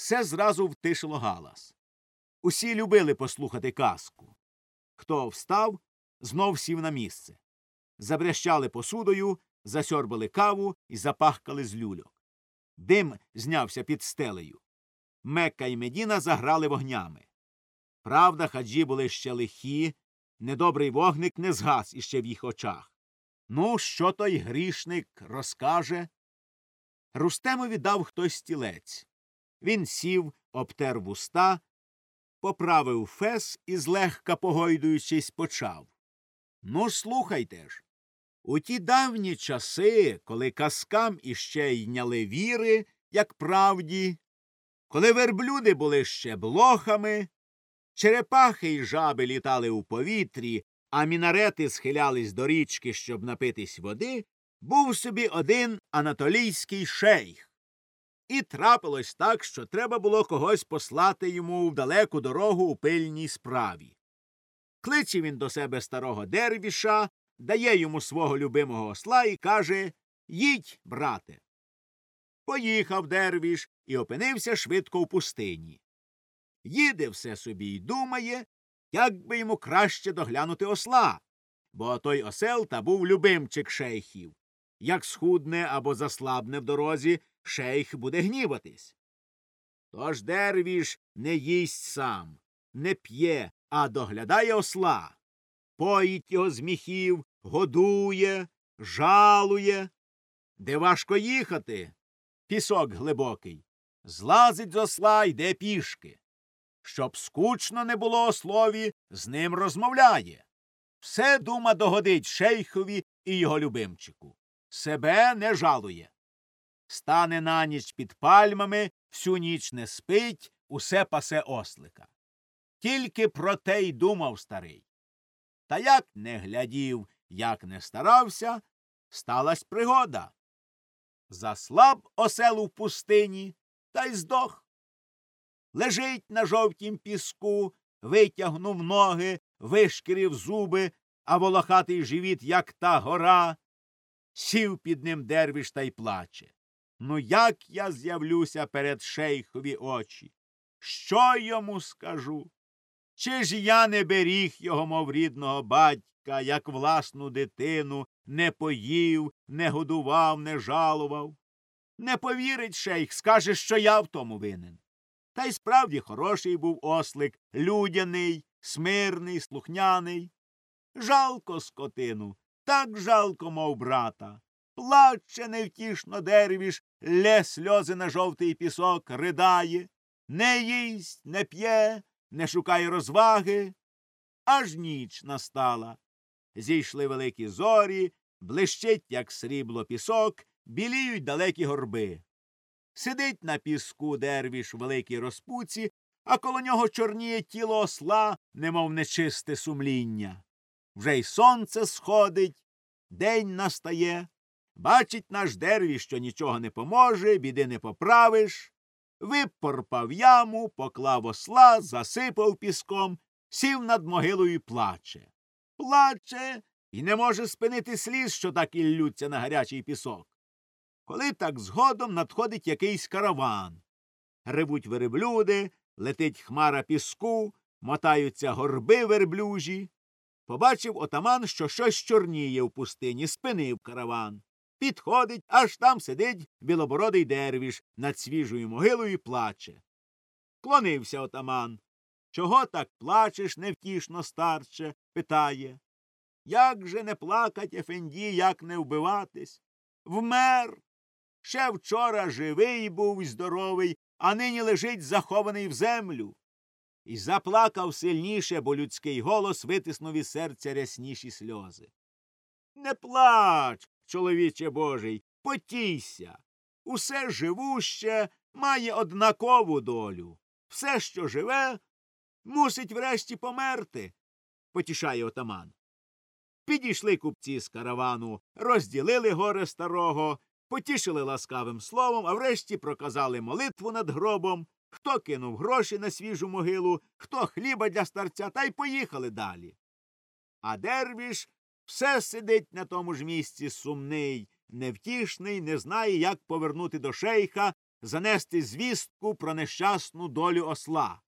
все зразу втишило галас. Усі любили послухати казку. Хто встав, знов сів на місце. Забрящали посудою, засьорбали каву і запахкали з люльок. Дим знявся під стелею. Мекка і Медіна заграли вогнями. Правда, хаджі були ще лихі, недобрий вогник не згас іще в їх очах. Ну, що той грішник розкаже? Рустемові дав хтось стілець. Він сів, обтер вуста, поправив фес і, злегка погойдуючись, почав. Ну, слухайте ж. У ті давні часи, коли казкам іще йняли віри, як правді, коли верблюди були ще блохами, черепахи й жаби літали у повітрі, а мінарети схилялись до річки, щоб напитись води, був собі один анатолійський шейх. І трапилось так, що треба було когось послати йому в далеку дорогу у пильній справі. Кличе він до себе старого дервіша, дає йому свого любимого осла і каже Їдь, брате. Поїхав дервіш і опинився швидко в пустині. Їде все собі й думає, як би йому краще доглянути осла, бо той осел та був любимчик шейхів. Як схудне або заслабне в дорозі, шейх буде гніватись. Тож дервіш не їсть сам, не п'є, а доглядає осла, поїть його з міхів, годує, жалує. Де важко їхати, пісок глибокий, злазить з осла йде пішки. Щоб скучно не було ослові, з ним розмовляє. Все дума догодить шейхові і його любимчику. Себе не жалує. Стане на ніч під пальмами, всю ніч не спить, усе пасе ослика. Тільки про те й думав старий. Та як не глядів, як не старався, сталась пригода. Заслаб осел у пустині та й здох. Лежить на жовтім піску, витягнув ноги, вишкірив зуби, а волохатий живіт, як та гора. Сів під ним дервіш та й плаче. Ну, як я з'явлюся перед шейхові очі? Що йому скажу? Чи ж я не беріг його, мов рідного батька, як власну дитину, не поїв, не годував, не жалував? Не повірить шейх, скаже, що я в тому винен. Та й справді хороший був ослик, людяний, смирний, слухняний. Жалко скотину, так жалко, мов брата. Плаче невтішно дервіш, лє сльози на жовтий пісок, ридає, не їсть, не п'є, не шукає розваги. Аж ніч настала. Зійшли великі зорі, блищить, як срібло пісок, біліють далекі горби. Сидить на піску дервіш великій розпуці, а коло нього чорніє тіло осла, немов нечисте сумління. Вже й сонце сходить, день настає. Бачить наш дервіш, що нічого не поможе, біди не поправиш. Випорпав яму, поклав осла, засипав піском, сів над могилою і плаче. Плаче і не може спинити сліз, що так і ллються на гарячий пісок. Коли так згодом надходить якийсь караван. Ревуть верблюди, летить хмара піску, мотаються горби верблюжі. Побачив отаман, що щось чорніє в пустині, спинив караван. Підходить, аж там сидить білобородий дервіш над свіжою могилою і плаче. Клонився отаман. Чого так плачеш, невтішно, старче? питає. Як же не плакать, Ефенді, як не вбиватись? Вмер. Ще вчора живий був і здоровий, а нині лежить захований в землю. І заплакав сильніше, бо людський голос витиснув із серця рясніші сльози. Не плач, чоловіче божий, потійся. Усе живуще має однакову долю. Все, що живе, мусить врешті померти, потішає отаман. Підійшли купці з каравану, розділили горе старого, потішили ласкавим словом, а врешті проказали молитву над гробом, хто кинув гроші на свіжу могилу, хто хліба для старця, та й поїхали далі. А дервіш все сидить на тому ж місці сумний, невтішний, не знає, як повернути до шейха занести звістку про нещасну долю осла.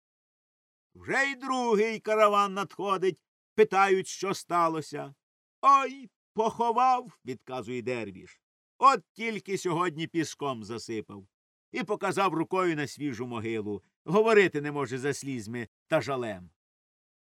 Вже й другий караван надходить, питають, що сталося. Ой, поховав, відказує дервіш. От тільки сьогодні піском засипав. І показав рукою на свіжу могилу. Говорити не може за слізьми та жалем.